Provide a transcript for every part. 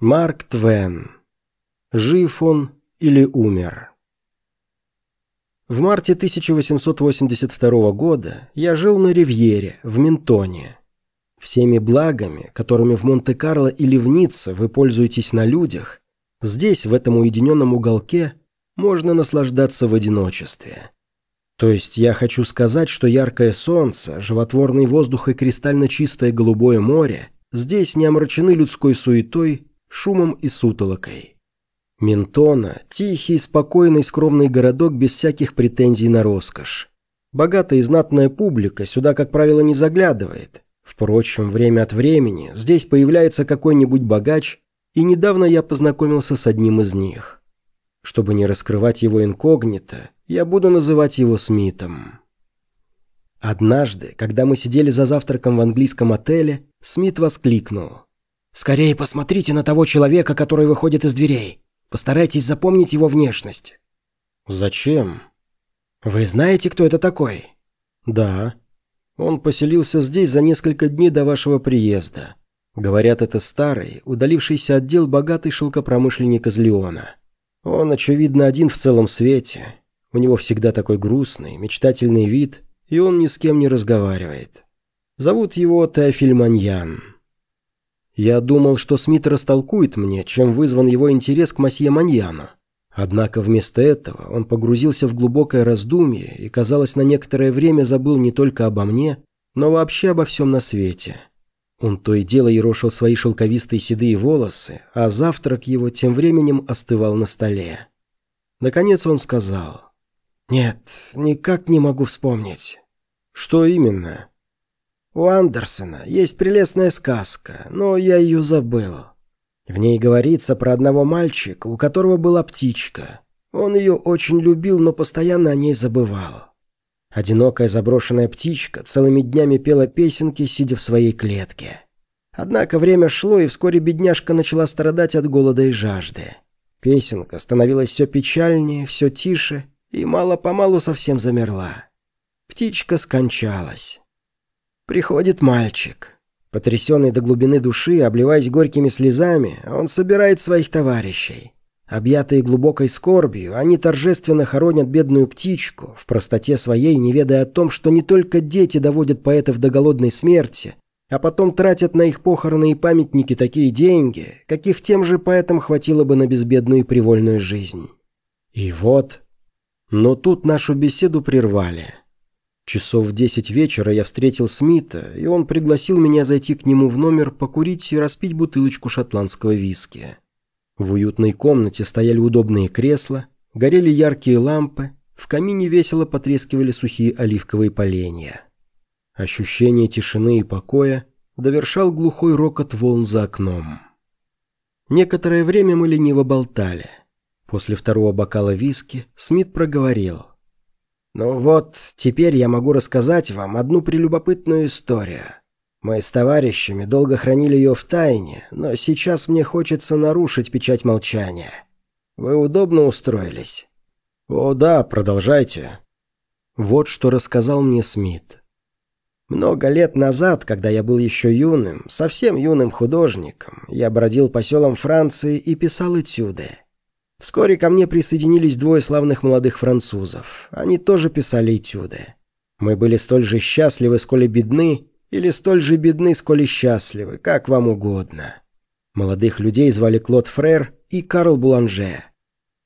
Марк Твен. Жив он или умер? В марте 1882 года я жил на Ривьере, в Ментоне. Всеми благами, которыми в Монте-Карло или в Ницце вы пользуетесь на людях, здесь, в этом уединенном уголке, можно наслаждаться в одиночестве. То есть я хочу сказать, что яркое солнце, животворный воздух и кристально чистое голубое море здесь не омрачены людской суетой шумом и сутолокой. Ментона – тихий, спокойный, скромный городок без всяких претензий на роскошь. Богатая и знатная публика сюда, как правило, не заглядывает. Впрочем, время от времени здесь появляется какой-нибудь богач, и недавно я познакомился с одним из них. Чтобы не раскрывать его инкогнито, я буду называть его Смитом. Однажды, когда мы сидели за завтраком в английском отеле, Смит воскликнул. Скорее посмотрите на того человека, который выходит из дверей. Постарайтесь запомнить его внешность». «Зачем?» «Вы знаете, кто это такой?» «Да. Он поселился здесь за несколько дней до вашего приезда. Говорят, это старый, удалившийся отдел богатый шелкопромышленник из Леона. Он, очевидно, один в целом свете. У него всегда такой грустный, мечтательный вид, и он ни с кем не разговаривает. Зовут его Теофиль Маньян». Я думал, что Смит растолкует мне, чем вызван его интерес к масье Маньяну. Однако вместо этого он погрузился в глубокое раздумье и, казалось, на некоторое время забыл не только обо мне, но вообще обо всем на свете. Он то и дело ерошил свои шелковистые седые волосы, а завтрак его тем временем остывал на столе. Наконец он сказал. «Нет, никак не могу вспомнить». «Что именно?» У Андерсона есть прелестная сказка, но я ее забыл. В ней говорится про одного мальчика, у которого была птичка. Он ее очень любил, но постоянно о ней забывал. Одинокая заброшенная птичка целыми днями пела песенки, сидя в своей клетке. Однако время шло, и вскоре бедняжка начала страдать от голода и жажды. Песенка становилась все печальнее, все тише, и мало-помалу совсем замерла. Птичка скончалась. Приходит мальчик. Потрясенный до глубины души, обливаясь горькими слезами, он собирает своих товарищей. Объятые глубокой скорбью, они торжественно хоронят бедную птичку, в простоте своей не ведая о том, что не только дети доводят поэтов до голодной смерти, а потом тратят на их похороны и памятники такие деньги, каких тем же поэтам хватило бы на безбедную и привольную жизнь. И вот... Но тут нашу беседу прервали. Часов в десять вечера я встретил Смита, и он пригласил меня зайти к нему в номер покурить и распить бутылочку шотландского виски. В уютной комнате стояли удобные кресла, горели яркие лампы, в камине весело потрескивали сухие оливковые поленья. Ощущение тишины и покоя довершал глухой рокот волн за окном. Некоторое время мы лениво болтали. После второго бокала виски Смит проговорил – ну вот, теперь я могу рассказать вам одну прелюбопытную историю. Мы с товарищами долго хранили ее в тайне, но сейчас мне хочется нарушить печать молчания. Вы удобно устроились? О да, продолжайте. Вот что рассказал мне Смит. Много лет назад, когда я был еще юным, совсем юным художником, я бродил по селам Франции и писал этюды. Вскоре ко мне присоединились двое славных молодых французов. Они тоже писали этюды. Мы были столь же счастливы, сколь и бедны, или столь же бедны, сколь и счастливы, как вам угодно. Молодых людей звали Клод Фрер и Карл Буланже.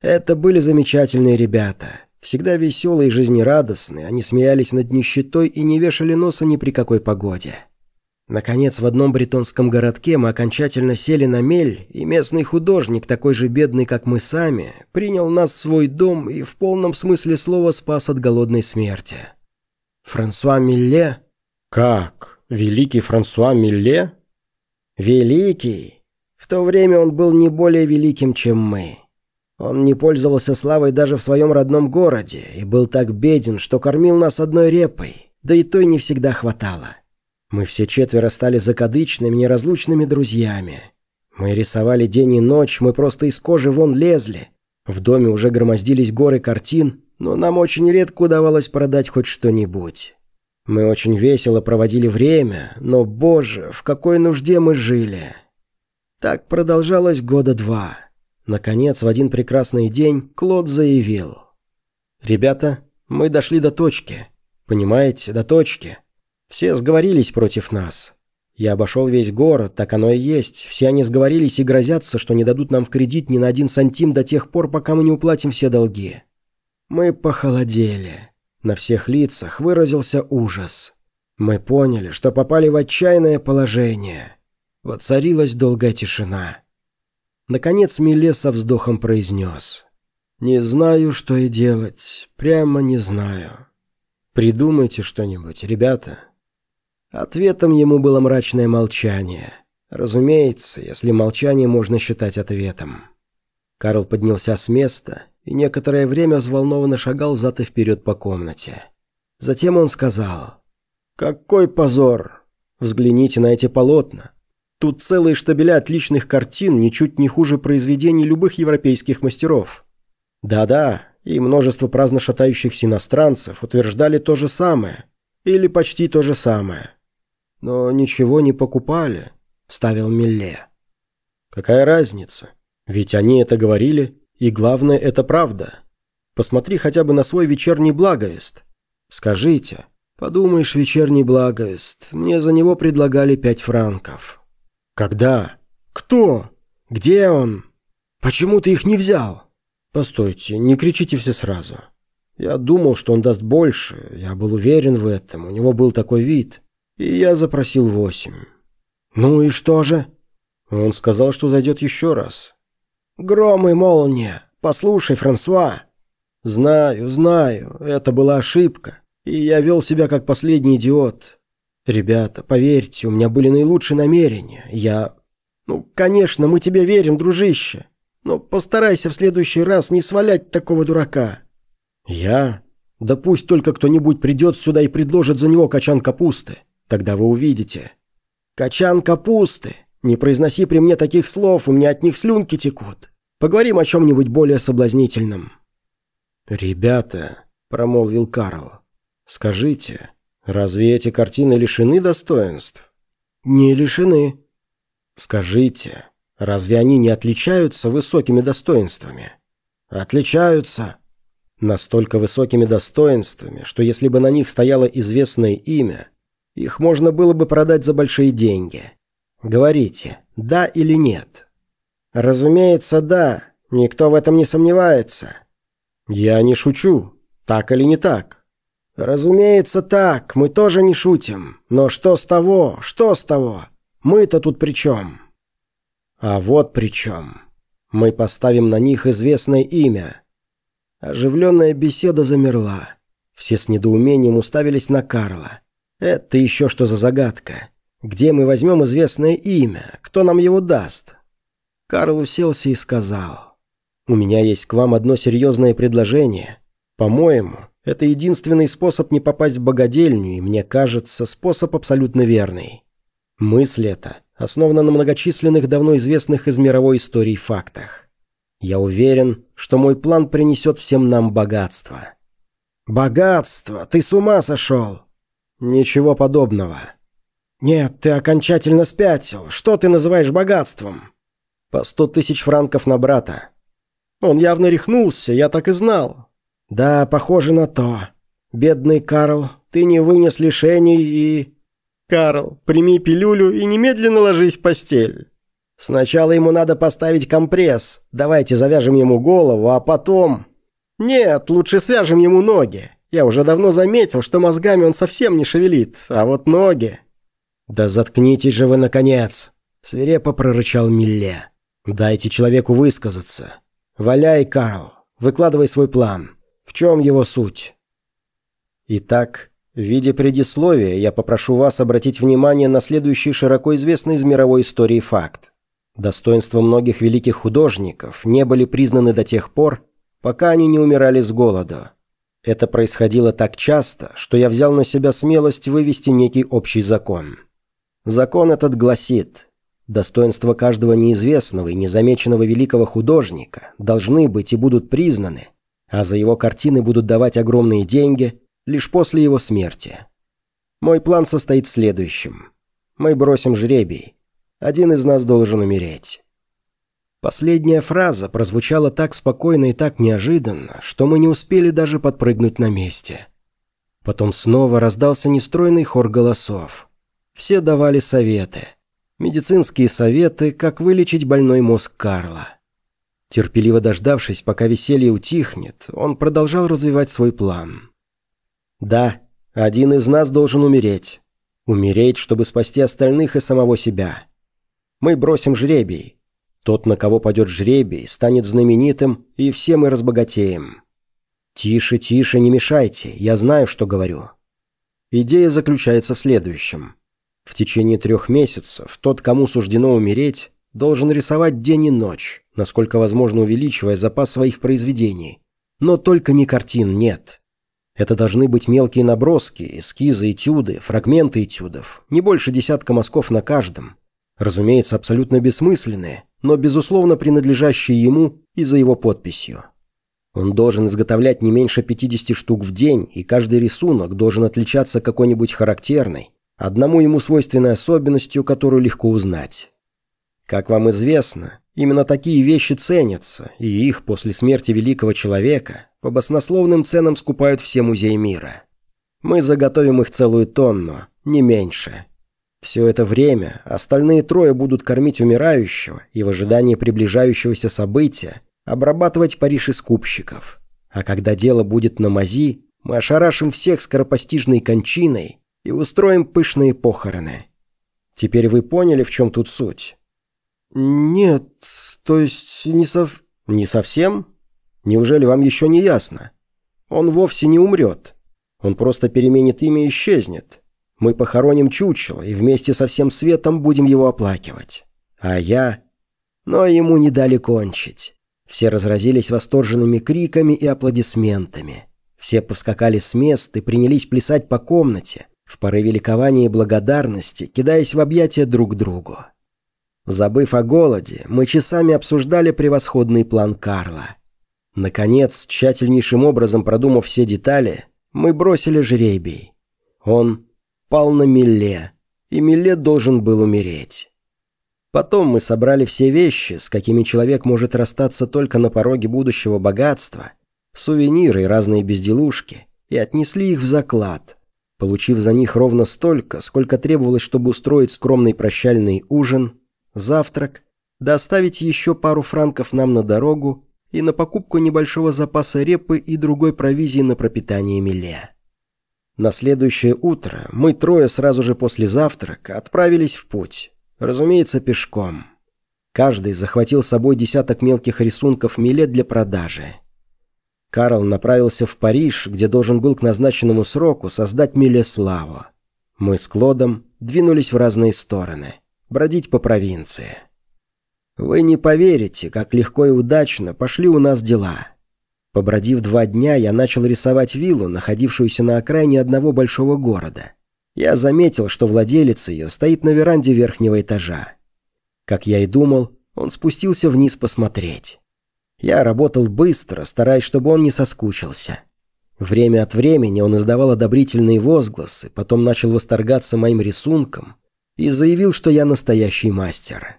Это были замечательные ребята. Всегда веселые и жизнерадостные, они смеялись над нищетой и не вешали носа ни при какой погоде. Наконец, в одном бретонском городке мы окончательно сели на мель, и местный художник, такой же бедный, как мы сами, принял нас в свой дом и в полном смысле слова спас от голодной смерти. Франсуа Милле? Как? Великий Франсуа Милле? Великий? В то время он был не более великим, чем мы. Он не пользовался славой даже в своем родном городе и был так беден, что кормил нас одной репой, да и той не всегда хватало. Мы все четверо стали закадычными, неразлучными друзьями. Мы рисовали день и ночь, мы просто из кожи вон лезли. В доме уже громоздились горы картин, но нам очень редко удавалось продать хоть что-нибудь. Мы очень весело проводили время, но, боже, в какой нужде мы жили. Так продолжалось года два. Наконец, в один прекрасный день Клод заявил. «Ребята, мы дошли до точки. Понимаете, до точки. Все сговорились против нас. Я обошел весь город, так оно и есть. Все они сговорились и грозятся, что не дадут нам в кредит ни на один сантим до тех пор, пока мы не уплатим все долги. Мы похолодели. На всех лицах выразился ужас. Мы поняли, что попали в отчаянное положение. Воцарилась долгая тишина. Наконец Миле со вздохом произнес. «Не знаю, что и делать. Прямо не знаю. Придумайте что-нибудь, ребята». Ответом ему было мрачное молчание. Разумеется, если молчание можно считать ответом. Карл поднялся с места и некоторое время взволнованно шагал взад и вперед по комнате. Затем он сказал, «Какой позор! Взгляните на эти полотна. Тут целые штабеля отличных картин, ничуть не хуже произведений любых европейских мастеров. Да-да, и множество праздно шатающихся иностранцев утверждали то же самое, или почти то же самое. «Но ничего не покупали», — вставил Милле. «Какая разница? Ведь они это говорили, и главное, это правда. Посмотри хотя бы на свой вечерний благовест. Скажите, подумаешь, вечерний благовест, мне за него предлагали пять франков». «Когда? Кто? Где он? Почему ты их не взял?» «Постойте, не кричите все сразу. Я думал, что он даст больше, я был уверен в этом, у него был такой вид» и я запросил восемь. «Ну и что же?» Он сказал, что зайдет еще раз. «Гром и молния! Послушай, Франсуа!» «Знаю, знаю, это была ошибка, и я вел себя как последний идиот. Ребята, поверьте, у меня были наилучшие намерения. Я... Ну, конечно, мы тебе верим, дружище, но постарайся в следующий раз не свалять такого дурака». «Я? Да пусть только кто-нибудь придет сюда и предложит за него качан капусты. Тогда вы увидите. Качан капусты. Не произноси при мне таких слов, у меня от них слюнки текут. Поговорим о чем-нибудь более соблазнительном». «Ребята», — промолвил Карл, — «скажите, разве эти картины лишены достоинств?» «Не лишены». «Скажите, разве они не отличаются высокими достоинствами?» «Отличаются». «Настолько высокими достоинствами, что если бы на них стояло известное имя, их можно было бы продать за большие деньги. Говорите, да или нет? Разумеется, да. Никто в этом не сомневается. Я не шучу. Так или не так? Разумеется, так. Мы тоже не шутим. Но что с того? Что с того? Мы-то тут при чем? А вот при чем. Мы поставим на них известное имя. Оживленная беседа замерла. Все с недоумением уставились на Карла. Это еще что за загадка? Где мы возьмем известное имя? Кто нам его даст? Карл уселся и сказал. У меня есть к вам одно серьезное предложение. По-моему, это единственный способ не попасть в богадельню, и мне кажется, способ абсолютно верный. Мысль эта основана на многочисленных давно известных из мировой истории фактах. Я уверен, что мой план принесет всем нам богатство. «Богатство? Ты с ума сошел!» «Ничего подобного». «Нет, ты окончательно спятил. Что ты называешь богатством?» «По сто тысяч франков на брата». «Он явно рехнулся, я так и знал». «Да, похоже на то. Бедный Карл, ты не вынес лишений и...» «Карл, прими пилюлю и немедленно ложись в постель». «Сначала ему надо поставить компресс. Давайте завяжем ему голову, а потом...» «Нет, лучше свяжем ему ноги. Я уже давно заметил, что мозгами он совсем не шевелит, а вот ноги... «Да заткнитесь же вы, наконец!» — свирепо прорычал Милле. «Дайте человеку высказаться. Валяй, Карл, выкладывай свой план. В чем его суть?» Итак, в виде предисловия я попрошу вас обратить внимание на следующий широко известный из мировой истории факт. Достоинства многих великих художников не были признаны до тех пор, пока они не умирали с голода. Это происходило так часто, что я взял на себя смелость вывести некий общий закон. Закон этот гласит, достоинства каждого неизвестного и незамеченного великого художника должны быть и будут признаны, а за его картины будут давать огромные деньги лишь после его смерти. Мой план состоит в следующем. Мы бросим жребий. Один из нас должен умереть». Последняя фраза прозвучала так спокойно и так неожиданно, что мы не успели даже подпрыгнуть на месте. Потом снова раздался нестройный хор голосов. Все давали советы. Медицинские советы, как вылечить больной мозг Карла. Терпеливо дождавшись, пока веселье утихнет, он продолжал развивать свой план. «Да, один из нас должен умереть. Умереть, чтобы спасти остальных и самого себя. Мы бросим жребий. Тот, на кого падет жребий, станет знаменитым, и все мы разбогатеем. Тише, тише, не мешайте, я знаю, что говорю». Идея заключается в следующем. В течение трех месяцев тот, кому суждено умереть, должен рисовать день и ночь, насколько возможно увеличивая запас своих произведений. Но только не картин нет. Это должны быть мелкие наброски, эскизы, этюды, фрагменты этюдов, не больше десятка мазков на каждом. Разумеется, абсолютно бессмысленные, но, безусловно, принадлежащие ему и за его подписью. Он должен изготовлять не меньше 50 штук в день, и каждый рисунок должен отличаться какой-нибудь характерной, одному ему свойственной особенностью, которую легко узнать. Как вам известно, именно такие вещи ценятся, и их после смерти великого человека по баснословным ценам скупают все музеи мира. Мы заготовим их целую тонну, не меньше. Все это время остальные трое будут кормить умирающего и в ожидании приближающегося события обрабатывать Париж из. А когда дело будет на мази, мы ошарашим всех скоропостижной кончиной и устроим пышные похороны. Теперь вы поняли, в чем тут суть? «Нет, то есть не сов...» «Не совсем? Неужели вам еще не ясно? Он вовсе не умрет. Он просто переменит имя и исчезнет. Мы похороним чучело и вместе со всем светом будем его оплакивать. А я...» Но ему не дали кончить. Все разразились восторженными криками и аплодисментами. Все повскакали с мест и принялись плясать по комнате, в порыве ликования и благодарности, кидаясь в объятия друг другу. Забыв о голоде, мы часами обсуждали превосходный план Карла. Наконец, тщательнейшим образом продумав все детали, мы бросили жребий. Он пал на Милле, и Милле должен был умереть. Потом мы собрали все вещи, с какими человек может расстаться только на пороге будущего богатства, сувениры и разные безделушки, и отнесли их в заклад, получив за них ровно столько, сколько требовалось, чтобы устроить скромный прощальный ужин завтрак, доставить еще пару франков нам на дорогу и на покупку небольшого запаса репы и другой провизии на пропитание Миле. На следующее утро мы трое сразу же после завтрака отправились в путь, разумеется, пешком. Каждый захватил с собой десяток мелких рисунков Миле для продажи. Карл направился в Париж, где должен был к назначенному сроку создать Миле славу. Мы с Клодом двинулись в разные стороны – бродить по провинции. Вы не поверите, как легко и удачно пошли у нас дела. Побродив два дня, я начал рисовать виллу, находившуюся на окраине одного большого города. Я заметил, что владелец ее стоит на веранде верхнего этажа. Как я и думал, он спустился вниз посмотреть. Я работал быстро, стараясь, чтобы он не соскучился. Время от времени он издавал одобрительные возгласы, потом начал восторгаться моим рисунком, и заявил, что я настоящий мастер.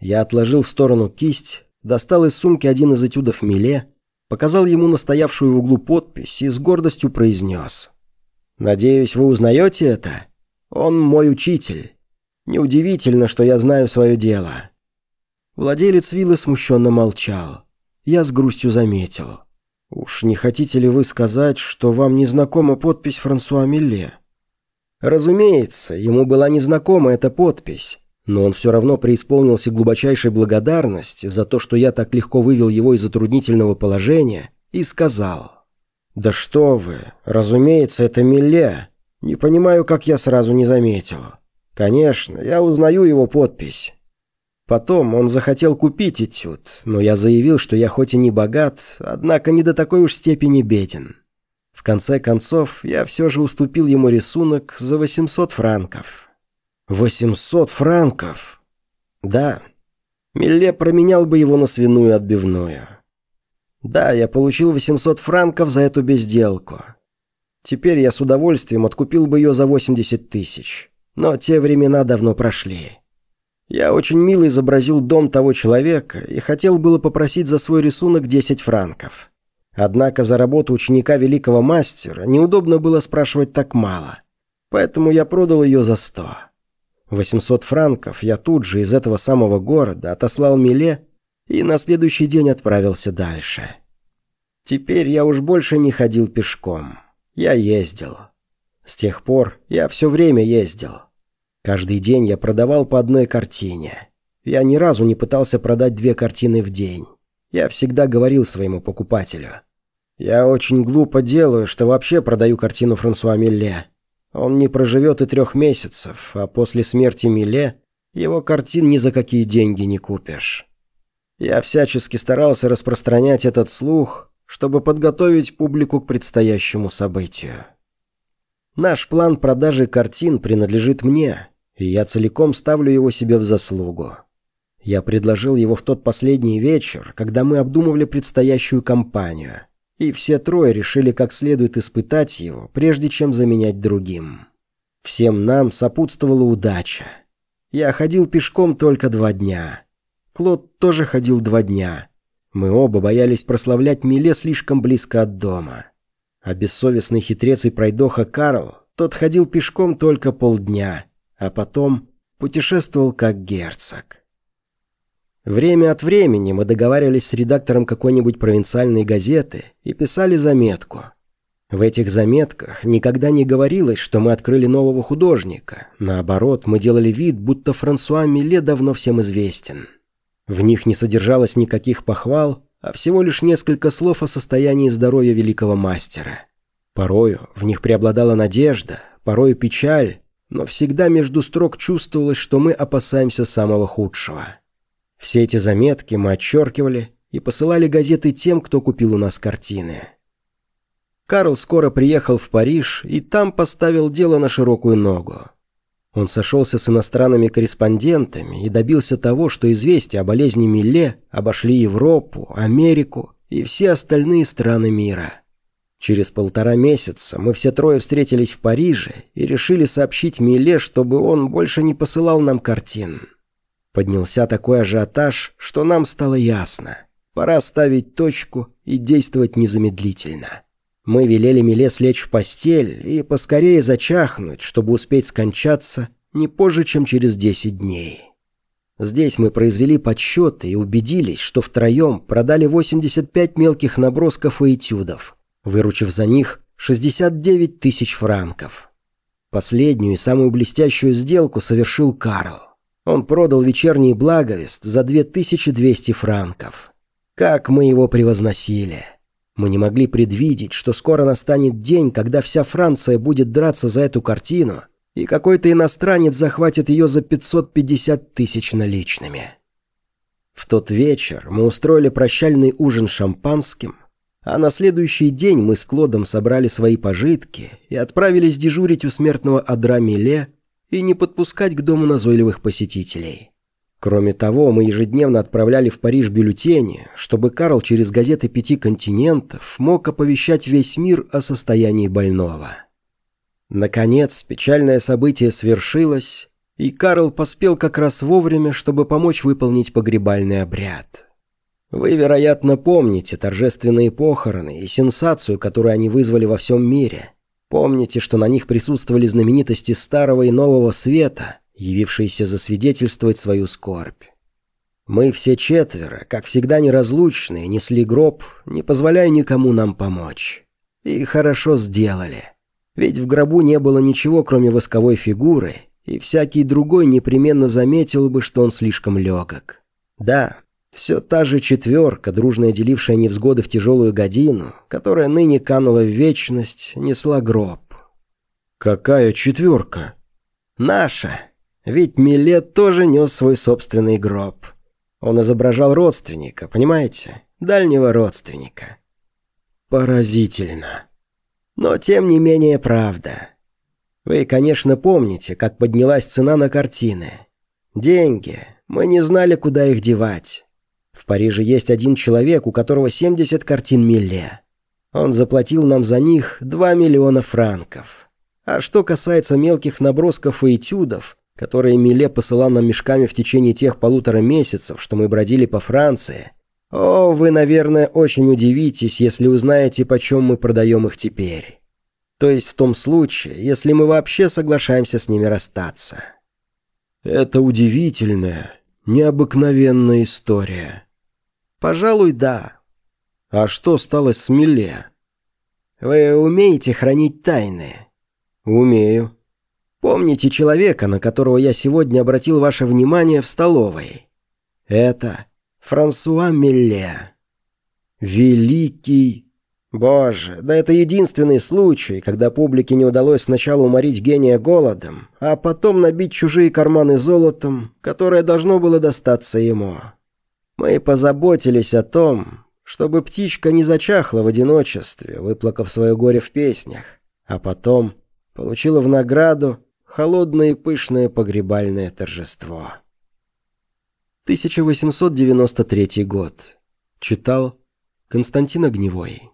Я отложил в сторону кисть, достал из сумки один из этюдов Миле, показал ему настоявшую в углу подпись и с гордостью произнес. «Надеюсь, вы узнаете это? Он мой учитель. Неудивительно, что я знаю свое дело». Владелец виллы смущенно молчал. Я с грустью заметил. «Уж не хотите ли вы сказать, что вам не знакома подпись Франсуа Милле?» Разумеется, ему была незнакома эта подпись, но он все равно преисполнился глубочайшей благодарности за то, что я так легко вывел его из затруднительного положения, и сказал. «Да что вы, разумеется, это Милле. Не понимаю, как я сразу не заметил. Конечно, я узнаю его подпись». Потом он захотел купить этюд, но я заявил, что я хоть и не богат, однако не до такой уж степени беден. В конце концов, я все же уступил ему рисунок за 800 франков. 800 франков? Да. Милле променял бы его на свиную отбивную. Да, я получил 800 франков за эту безделку. Теперь я с удовольствием откупил бы ее за 80 тысяч. Но те времена давно прошли. Я очень мило изобразил дом того человека и хотел было попросить за свой рисунок 10 франков. Однако за работу ученика великого мастера неудобно было спрашивать так мало. Поэтому я продал ее за 100. 800 франков я тут же из этого самого города отослал Миле и на следующий день отправился дальше. Теперь я уж больше не ходил пешком. Я ездил. С тех пор я все время ездил. Каждый день я продавал по одной картине. Я ни разу не пытался продать две картины в день. Я всегда говорил своему покупателю. Я очень глупо делаю, что вообще продаю картину Франсуа Милле. Он не проживет и трех месяцев, а после смерти Милле его картин ни за какие деньги не купишь. Я всячески старался распространять этот слух, чтобы подготовить публику к предстоящему событию. Наш план продажи картин принадлежит мне, и я целиком ставлю его себе в заслугу. Я предложил его в тот последний вечер, когда мы обдумывали предстоящую кампанию, и все трое решили как следует испытать его, прежде чем заменять другим. Всем нам сопутствовала удача. Я ходил пешком только два дня. Клод тоже ходил два дня – мы оба боялись прославлять Миле слишком близко от дома. А бессовестный хитрец и пройдоха Карл, тот ходил пешком только полдня, а потом путешествовал как герцог. Время от времени мы договаривались с редактором какой-нибудь провинциальной газеты и писали заметку. В этих заметках никогда не говорилось, что мы открыли нового художника. Наоборот, мы делали вид, будто Франсуа Миле давно всем известен. В них не содержалось никаких похвал, а всего лишь несколько слов о состоянии здоровья великого мастера. Порою в них преобладала надежда, порою печаль, но всегда между строк чувствовалось, что мы опасаемся самого худшего. Все эти заметки мы отчеркивали и посылали газеты тем, кто купил у нас картины. Карл скоро приехал в Париж и там поставил дело на широкую ногу. Он сошелся с иностранными корреспондентами и добился того, что известия о болезни Милле обошли Европу, Америку и все остальные страны мира. Через полтора месяца мы все трое встретились в Париже и решили сообщить Милле, чтобы он больше не посылал нам картин. Поднялся такой ажиотаж, что нам стало ясно. Пора ставить точку и действовать незамедлительно. Мы велели Миле слечь в постель и поскорее зачахнуть, чтобы успеть скончаться не позже, чем через 10 дней. Здесь мы произвели подсчеты и убедились, что втроем продали 85 мелких набросков и этюдов, выручив за них 69 тысяч франков. Последнюю и самую блестящую сделку совершил Карл. Он продал вечерний благовест за 2200 франков. Как мы его превозносили! Мы не могли предвидеть, что скоро настанет день, когда вся Франция будет драться за эту картину, и какой-то иностранец захватит ее за 550 тысяч наличными. В тот вечер мы устроили прощальный ужин шампанским, а на следующий день мы с Клодом собрали свои пожитки и отправились дежурить у смертного Адра Миле и не подпускать к дому назойливых посетителей. Кроме того, мы ежедневно отправляли в Париж бюллетени, чтобы Карл через газеты пяти континентов мог оповещать весь мир о состоянии больного. Наконец, печальное событие свершилось, и Карл поспел как раз вовремя, чтобы помочь выполнить погребальный обряд. Вы, вероятно, помните торжественные похороны и сенсацию, которую они вызвали во всем мире. Помните, что на них присутствовали знаменитости Старого и Нового Света – явившиеся засвидетельствовать свою скорбь. Мы все четверо, как всегда неразлучные, несли гроб, не позволяя никому нам помочь. И хорошо сделали. Ведь в гробу не было ничего, кроме восковой фигуры, и всякий другой непременно заметил бы, что он слишком легок. Да, все та же четверка, дружно делившая невзгоды в тяжелую годину, которая ныне канула в вечность, несла гроб. «Какая четверка?» «Наша», ведь Милет тоже нес свой собственный гроб. Он изображал родственника, понимаете? Дальнего родственника. Поразительно. Но тем не менее правда. Вы, конечно, помните, как поднялась цена на картины. Деньги. Мы не знали, куда их девать. В Париже есть один человек, у которого 70 картин Милле. Он заплатил нам за них 2 миллиона франков. А что касается мелких набросков и этюдов, которые Миле посылал нам мешками в течение тех полутора месяцев, что мы бродили по Франции, о, вы, наверное, очень удивитесь, если узнаете, почем мы продаем их теперь. То есть в том случае, если мы вообще соглашаемся с ними расстаться. Это удивительная, необыкновенная история. Пожалуй, да. А что стало с Миле? Вы умеете хранить тайны? Умею. Помните человека, на которого я сегодня обратил ваше внимание в столовой? Это Франсуа Милле. Великий... Боже, да это единственный случай, когда публике не удалось сначала уморить гения голодом, а потом набить чужие карманы золотом, которое должно было достаться ему. Мы позаботились о том, чтобы птичка не зачахла в одиночестве, выплакав свое горе в песнях, а потом получила в награду холодное и пышное погребальное торжество. 1893 год. Читал Константин Огневой.